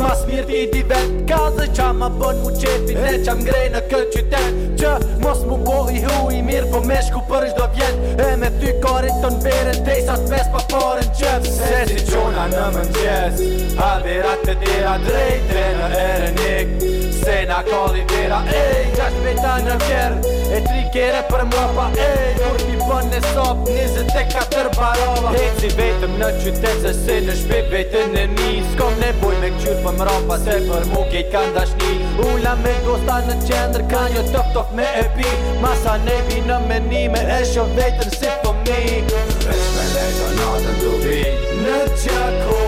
mas mirë ti di vet Ka dhe qa ma bën mu qepi Ne qa mgrej në këtë qytet Që mos mu bo i hu i mirë Po me shku për ishdo vjet E me ty karit të në beren sa të pes pa parën qep Se si qona në mëngjes A virat të tira drejt Dhe në erenik Se na kalli vira Ej, qa shpeta në vjerë E tri kere për mua pa e Kur ti bën në sop, 24 barova Heci vetëm në qytet se se në shpet vetën në një S'kom nevoj me këqyr për më rapa se për mu kejt ka ndashni Ula me gosta në qendrë ka një top top me e pi Masa ne vi në menime e shumë vetën si fëmi Vesh me lejtë në natën të vi Në qakon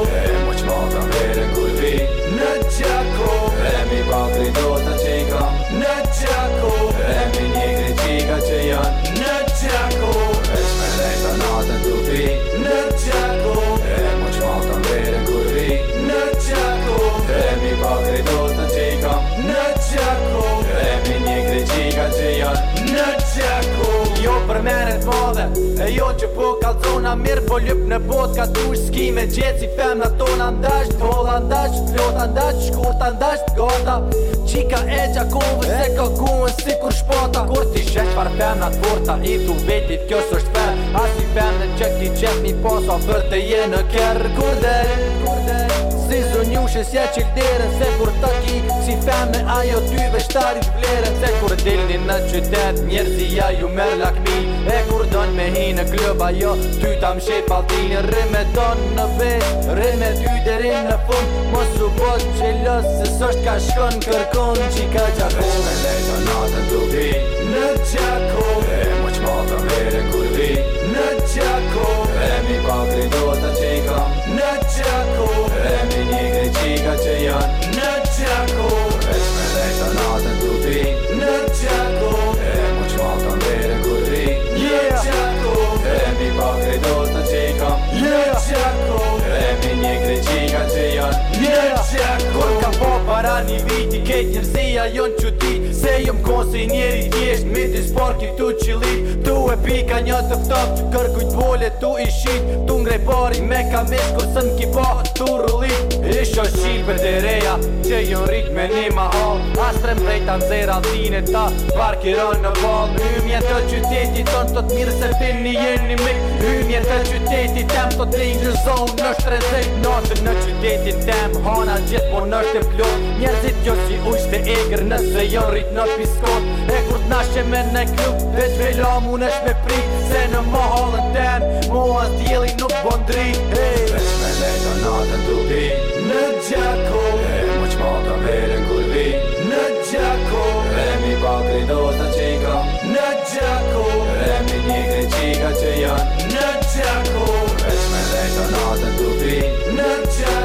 na mirë Po ljup në bot ka dush Ski me gjetë fem në tona ndash Tola ndash, flota ndash, shkurta ndash Gota, qika e gjakove Se ka kuën si kur shpota Kur ti shesh par fem në porta I tu vetit kjo sësht As i fem në që ti qëk mi pas Sa të je në kërë Kur kur dhe, kur dhe Si zonjushe si që qilderen Se kur të ki si feme Ajo ty veçtarit vleren Se kur dilni në qytet Njerëzi ja ju mer lakmi E kur don me hi në klub Ajo ty ta mshe shep altini Rime don në vej, Rime ty derin në fund Mos u bot qelos Se sësht ka shkon kërkon Qika një viti Ketë njërzia jonë qëti Se jëmë konë se njeri tjesht Me të sparki të qilit e pika një të kërkuj Kërkujt bole tu ishit Tu ngrej pari me kamish Kur sën ki po tu rullit Isho shqipe dhe reja Që një rrit me një ma hall Astrem rejta në zera dhine ta Parkiron në vall Hymje të qyteti ton të të mirë Se pin një një mik Hymje të qyteti tem të të një zonë Në shtrezit Natën në qyteti tem Hana gjithë po në shtë plot Njerëzit jo si ujsh të egrë Nëse jo rrit në piskot E kur t'na shqeme në klub Veç me prit Se në mahalën tem Mua djeli nuk bon po dri hey. Vesh me lejta natën të bi Në gjako E mu që mata vere në kujbi Në gjako E mi bakri do të qika Në gjako E mi një kri qika që janë Në gjako Vesh me lejta natën të bi Në gjako